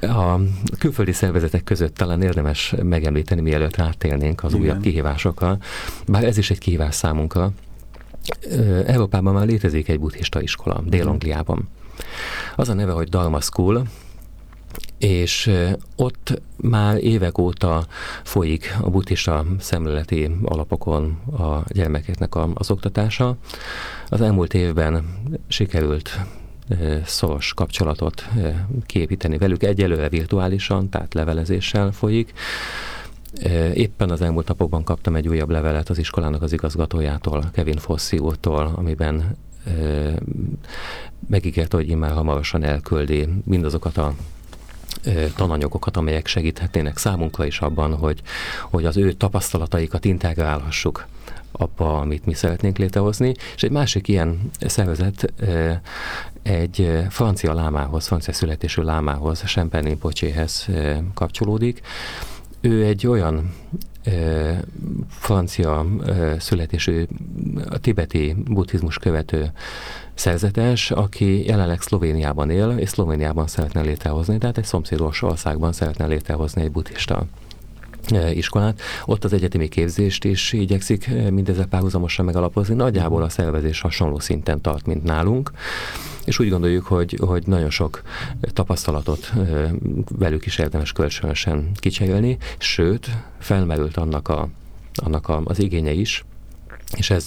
A külföldi szervezetek között talán érdemes megemlíteni, mielőtt rátérnénk az Igen. újabb kihívásokkal, bár ez is egy kihívás számunkra. Európában már létezik egy buddhista iskola, Dél-Angliában. Az a neve, hogy Dharma School, és ott már évek óta folyik a buddhista szemléleti alapokon a gyermekeknek az oktatása. Az elmúlt évben sikerült szoros kapcsolatot kiépíteni velük. Egyelőre virtuálisan, tehát levelezéssel folyik. Éppen az elmúlt napokban kaptam egy újabb levelet az iskolának az igazgatójától, Kevin Fossi úrtól, amiben megígérte, hogy immár hamarosan elküldi mindazokat a tananyagokat, amelyek segíthetnének számunkra is abban, hogy, hogy az ő tapasztalataikat integrálhassuk abba, amit mi szeretnénk létrehozni, és egy másik ilyen szervezet egy francia lámához, francia születésű lámához, Champagne Pocséhez kapcsolódik. Ő egy olyan francia születésű, a tibeti buddhizmus követő szerzetes, aki jelenleg Szlovéniában él, és Szlovéniában szeretne létrehozni, tehát egy szomszédos országban szeretne létrehozni egy buddhista iskolát. Ott az egyetemi képzést is igyekszik mindezzel párhuzamosan megalapozni. Nagyjából a szervezés hasonló szinten tart, mint nálunk és úgy gondoljuk, hogy, hogy nagyon sok tapasztalatot velük is érdemes kölcsönösen kicserélni, sőt, felmerült annak, a, annak a, az igénye is, és ez,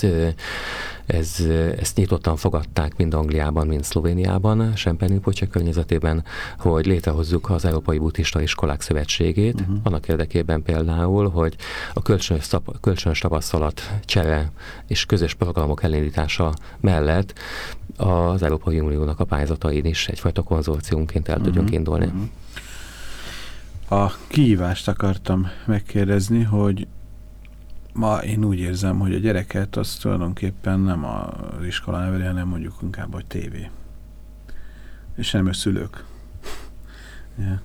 ez, ezt nyitottan fogadták mind Angliában, mind Szlovéniában, Champagne Pocsa környezetében, hogy létrehozzuk az Európai Buddhista Iskolák Szövetségét, uh-huh. annak érdekében például, hogy a kölcsönös, kölcsönös tapasztalat csere és közös programok elindítása mellett az Európai Uniónak a pályázatain is egyfajta konzorciumként el uh-huh. tudjunk indulni. Uh-huh. A kihívást akartam megkérdezni, hogy ma én úgy érzem, hogy a gyereket az tulajdonképpen nem az iskola neveli, hanem mondjuk inkább a tévé. És nem a szülők. ja.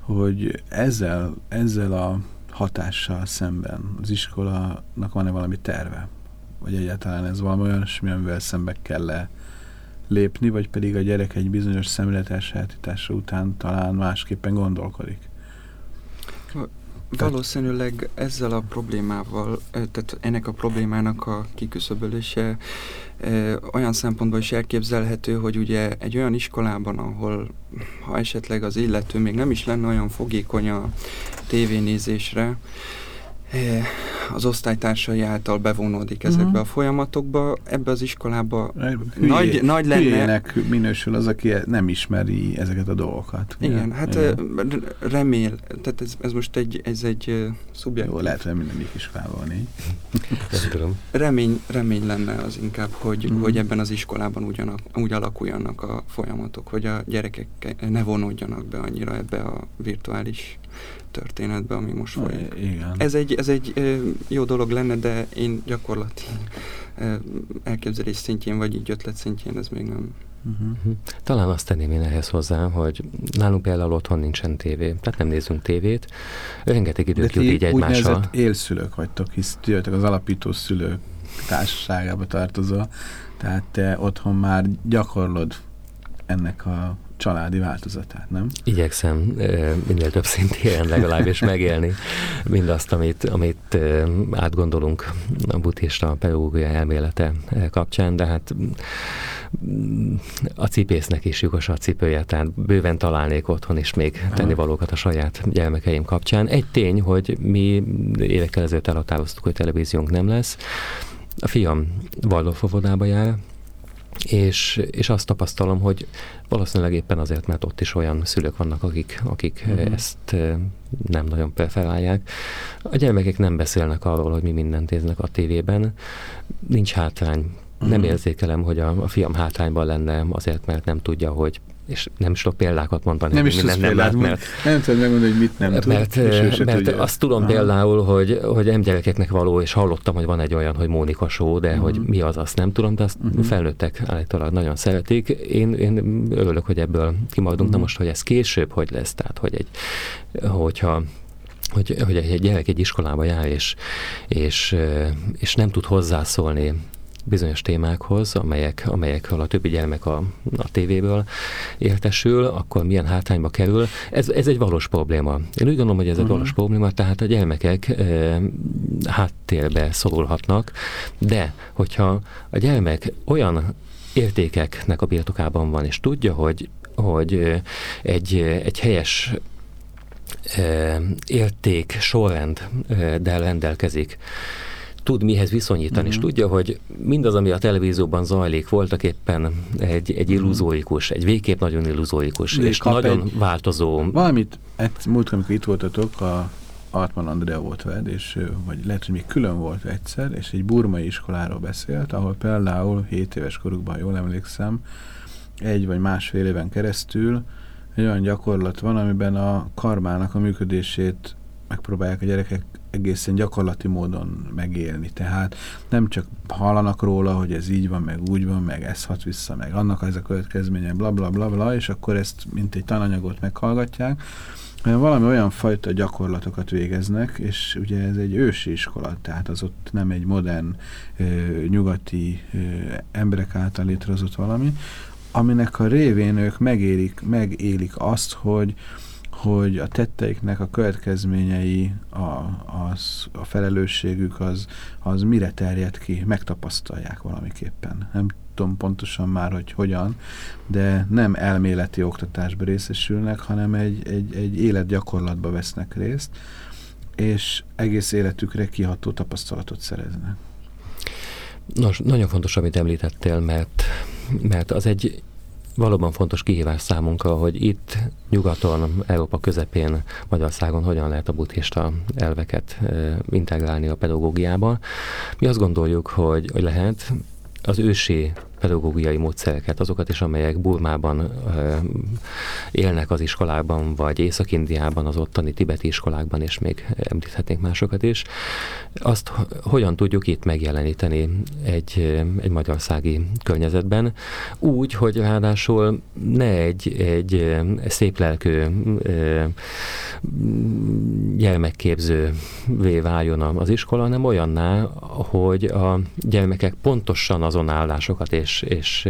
Hogy ezzel, ezzel a hatással szemben az iskolanak van-e valami terve? Vagy egyáltalán ez valami olyan, amivel szembe kell -e lépni, vagy pedig a gyerek egy bizonyos szemléletes után talán másképpen gondolkodik? Valószínűleg ezzel a problémával, tehát ennek a problémának a kiküszöbölése olyan szempontból is elképzelhető, hogy ugye egy olyan iskolában, ahol ha esetleg az illető még nem is lenne olyan fogékony a tévénézésre, az osztálytársai által bevonódik ezekbe uh-huh. a folyamatokba. Ebbe az iskolába Hülyé, nagy, nagy lenne... Hülyének minősül az, aki nem ismeri ezeket a dolgokat. Igen, ja, hát Igen. remél, tehát ez, ez most egy, ez egy szubjektív... Jó, lehet, hogy mindegyik iskolában négy. remény, remény lenne az inkább, hogy, uh-huh. hogy ebben az iskolában ugyanak, úgy alakuljanak a folyamatok, hogy a gyerekek ne vonódjanak be annyira ebbe a virtuális történetbe, ami most folyik. Igen. Ez egy, ez egy jó dolog lenne, de én gyakorlati elképzelés szintjén, vagy így ötlet szintjén ez még nem. Uh-huh. Talán azt tenném én ehhez hozzá, hogy nálunk például otthon nincsen tévé, tehát nem nézünk tévét. Rengeteg időt jut így egymással. De élszülők vagytok, hisz jöttek az alapító szülők társaságába tartozó, tehát te otthon már gyakorlod ennek a családi változatát, nem? Igyekszem minél több szintén legalábbis megélni mindazt, amit, amit átgondolunk a buddhista pedagógia elmélete kapcsán, de hát mm, a cipésznek is jogos a cipője, tehát bőven találnék otthon is még tennivalókat a saját gyermekeim kapcsán. Egy tény, hogy mi évekkel ezelőtt elhatároztuk, hogy televíziónk nem lesz. A fiam Waldorf jár, és, és azt tapasztalom, hogy valószínűleg éppen azért, mert ott is olyan szülők vannak, akik, akik uh-huh. ezt nem nagyon preferálják. A gyermekek nem beszélnek arról, hogy mi mindent néznek a tévében. Nincs hátrány. Uh-huh. Nem mhm. érzékelem, hogy a, a fiam hátrányban lenne azért, mert nem tudja, hogy és nem is tudok példákat mondani. Nem is tudsz nem lát, mert, nem tudod megmondani, hogy mit nem tud. Mert, mert tudja. azt tudom Aha. például, hogy, hogy emgyerekeknek való, és hallottam, hogy van egy olyan, hogy Mónika Show, de uh-huh. hogy mi az, azt nem tudom, de azt uh-huh. felnőttek állítólag nagyon szeretik. Én, én örülök, hogy ebből kimaradunk. Uh-huh. Na most, hogy ez később hogy lesz, tehát hogy egy, hogyha hogy, hogy egy gyerek egy iskolába jár, és, és, és nem tud hozzászólni bizonyos témákhoz, amelyek, amelyekről a többi gyermek a, a tévéből értesül, akkor milyen hátrányba kerül. Ez, ez egy valós probléma. Én úgy gondolom, hogy ez egy uh-huh. valós probléma, tehát a gyermekek e, háttérbe szorulhatnak, de hogyha a gyermek olyan értékeknek a birtokában van, és tudja, hogy, hogy egy, egy helyes érték sorrenddel rendelkezik, tud mihez viszonyítani, uh-huh. és mhm. tudja, hogy mindaz, ami a televízióban zajlik, voltak éppen egy, egy mhm. illuzórikus, egy végképp nagyon illuzórikus, és, és nagyon egy, változó. Valamit, egy múltkor, amikor itt voltatok, a Altman Andrea volt veled, és, vagy lehet, hogy még külön volt egyszer, és egy burmai iskoláról beszélt, ahol például 7 éves korukban, jól emlékszem, egy vagy másfél éven keresztül egy olyan gyakorlat van, amiben a karmának a működését megpróbálják a gyerekek egészen gyakorlati módon megélni. Tehát nem csak hallanak róla, hogy ez így van, meg úgy van, meg ez hat vissza, meg annak ez a következménye, bla bla bla bla, és akkor ezt mint egy tananyagot meghallgatják, valami olyan fajta gyakorlatokat végeznek, és ugye ez egy ősi iskola, tehát az ott nem egy modern, nyugati emberek által létrehozott valami, aminek a révén ők megélik, megélik azt, hogy, hogy a tetteiknek a következményei, a, az, a felelősségük az, az mire terjed ki, megtapasztalják valamiképpen. Nem tudom pontosan már, hogy hogyan, de nem elméleti oktatásba részesülnek, hanem egy, egy, egy életgyakorlatba vesznek részt, és egész életükre kiható tapasztalatot szereznek. Nos, nagyon fontos, amit említettél, mert, mert az egy valóban fontos kihívás számunkra, hogy itt nyugaton, Európa közepén, Magyarországon hogyan lehet a buddhista elveket integrálni a pedagógiába. Mi azt gondoljuk, hogy, hogy lehet, az ősi pedagógiai módszereket, azokat is, amelyek Burmában élnek az iskolában, vagy Észak-Indiában, az ottani tibeti iskolákban, és még említhetnénk másokat is, azt hogyan tudjuk itt megjeleníteni egy, egy magyarországi környezetben, úgy, hogy ráadásul ne egy, egy szép lelkű gyermekképzővé váljon az iskola, hanem olyanná, hogy a gyermekek pontosan azon állásokat és és, és,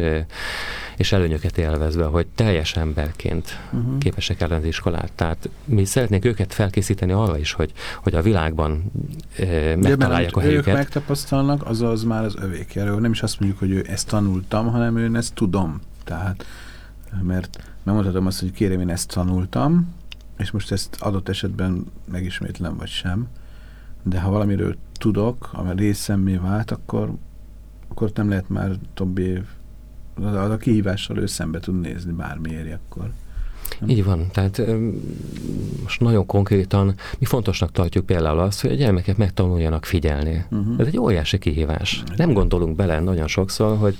és előnyöket élvezve, hogy teljes emberként uh-huh. képesek ellen az iskolát. Tehát mi szeretnénk őket felkészíteni arra is, hogy, hogy a világban e, megtalálják a helyüket. Ők megtapasztalnak, azaz már az övékjáról. Nem is azt mondjuk, hogy ő ezt tanultam, hanem ő ezt tudom. Tehát, mert megmondhatom azt, hogy kérem, én ezt tanultam, és most ezt adott esetben megismétlem, vagy sem. De ha valamiről tudok, ami részemmé vált, akkor, akkor nem lehet már több év az a kihívással ő szembe tud nézni bármiért akkor. Így van, tehát most nagyon konkrétan mi fontosnak tartjuk például azt, hogy a gyermekek megtanuljanak figyelni. Uh-huh. Ez egy óriási kihívás. Nem gondolunk bele nagyon sokszor, hogy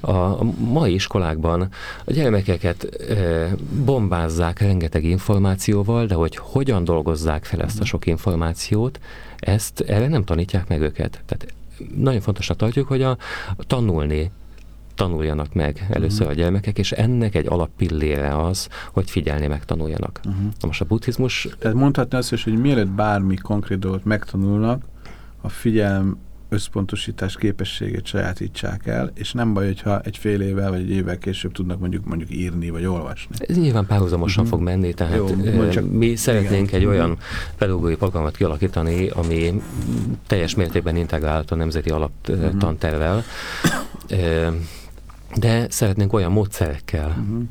a, a mai iskolákban a gyermekeket e, bombázzák rengeteg információval, de hogy hogyan dolgozzák fel ezt a sok információt, ezt erre nem tanítják meg őket. Tehát nagyon fontosnak tartjuk, hogy a, a tanulni tanuljanak meg először uh-huh. a gyermekek, és ennek egy alappillére az, hogy figyelni megtanuljanak. Uh-huh. Na most a buddhizmus... Tehát mondhatni azt is, hogy mielőtt bármi konkrét dolgot megtanulnak, a figyelm összpontosítás képességét sajátítsák el, és nem baj, hogyha egy fél évvel vagy egy évvel később tudnak mondjuk mondjuk írni vagy olvasni. Ez nyilván párhuzamosan uh-huh. fog menni, tehát Jó, csak, mi szeretnénk igen. egy olyan pedagógiai programot kialakítani, ami teljes mértékben integrált a nemzeti alaptantervel, uh-huh de szeretnénk olyan módszerekkel uh-huh.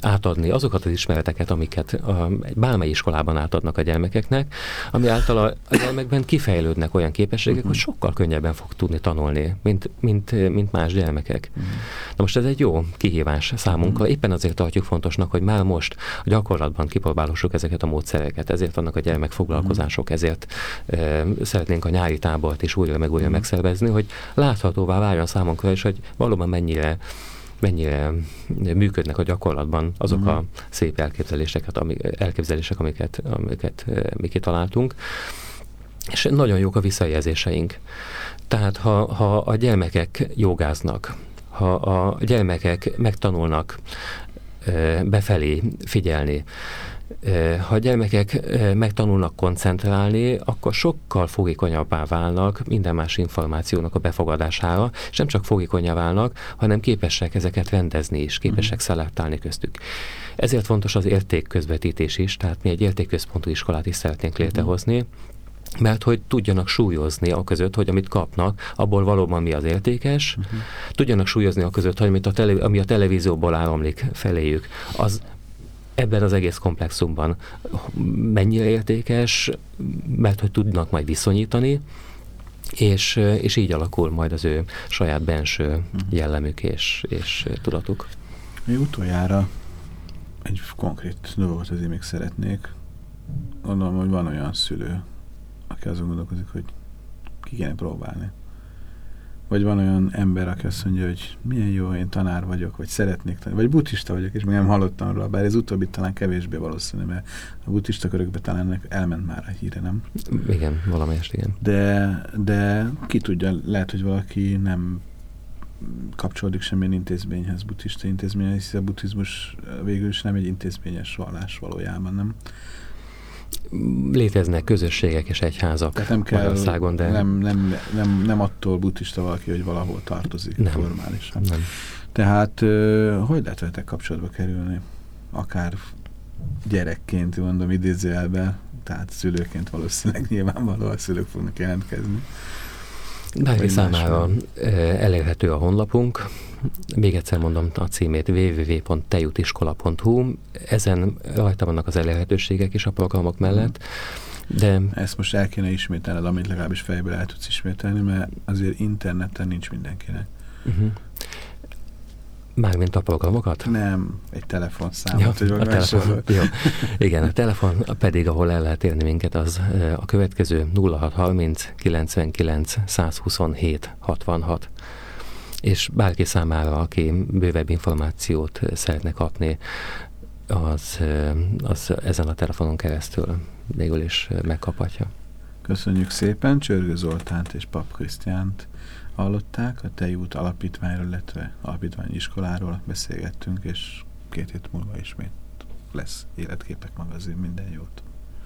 Átadni azokat az ismereteket, amiket a, bármely iskolában átadnak a gyermekeknek, ami által a, gyermekben kifejlődnek olyan képességek, uh-huh. hogy sokkal könnyebben fog tudni tanulni, mint, mint, mint más gyermekek. Uh-huh. Na most ez egy jó kihívás számunkra, uh-huh. éppen azért tartjuk fontosnak, hogy már most a gyakorlatban kipróbálhassuk ezeket a módszereket, ezért vannak a gyermekfoglalkozások, ezért e, szeretnénk a nyári tábort is újra meg újra uh-huh. megszervezni, hogy láthatóvá váljon számunkra is, hogy valóban mennyire mennyire működnek a gyakorlatban azok uh-huh. a szép elképzeléseket, ami, elképzelések, amiket, amiket eh, mi kitaláltunk. És nagyon jók a visszajelzéseink. Tehát ha, ha a gyermekek jogáznak, ha a gyermekek megtanulnak eh, befelé figyelni, ha a gyermekek megtanulnak koncentrálni, akkor sokkal fogékonyabbá válnak minden más információnak a befogadására, és nem csak fogékonyá válnak, hanem képesek ezeket rendezni is, képesek uh-huh. szelektálni köztük. Ezért fontos az értékközvetítés is, tehát mi egy értékközpontú iskolát is szeretnénk létrehozni, mert hogy tudjanak súlyozni a között, hogy amit kapnak, abból valóban mi az értékes, uh-huh. tudjanak súlyozni a között, hogy amit a tele, ami a televízióból áramlik feléjük, az ebben az egész komplexumban mennyire értékes, mert hogy tudnak majd viszonyítani, és, és így alakul majd az ő saját benső mhm. jellemük és, és tudatuk. Mi utoljára egy konkrét dolgot azért még szeretnék. Gondolom, hogy van olyan szülő, aki azon gondolkozik, hogy ki kéne próbálni. Vagy van olyan ember, aki azt mondja, hogy milyen jó, én tanár vagyok, vagy szeretnék tanulni, vagy buddhista vagyok, és még nem hallottam róla, bár ez utóbbi talán kevésbé valószínű, mert a buddhista körökbe talán elment már a híre, nem? Igen, valamelyest igen. De, de ki tudja, lehet, hogy valaki nem kapcsolódik semmilyen intézményhez, buddhista intézményhez, hiszen a buddhizmus végül is nem egy intézményes vallás valójában, nem? Léteznek közösségek és egyházak Tehát nem kell, Magyarországon, de... Nem, nem, nem, nem attól buddhista valaki, hogy valahol tartozik nem, formálisan. Nem. Tehát hogy lehet veletek kapcsolatba kerülni? Akár gyerekként, mondom idézőjelben, tehát szülőként valószínűleg nyilvánvalóan a szülők fognak jelentkezni. Bárki számára elérhető a honlapunk, még egyszer mondom a címét www.tejutiskola.hu. Ezen rajta vannak az elérhetőségek is a programok mellett. De... Ezt most el kéne ismételned, amit legalábbis fejből el tudsz ismételni, mert azért interneten nincs mindenkinek. Uh-huh. Mármint a programokat? Nem, egy telefonszámot. Ja, a telefon, jó. Igen, a telefon pedig, ahol el lehet érni minket, az a következő 0630 99 127 66 és bárki számára, aki bővebb információt szeretne kapni, az, az ezen a telefonon keresztül végül is megkaphatja. Köszönjük szépen, Csörgő Zoltánt és Pap Krisztiánt hallották, a Tejút Alapítványról, illetve Alapítványi Iskoláról beszélgettünk, és két hét múlva ismét lesz Életképek magazin. Minden jót!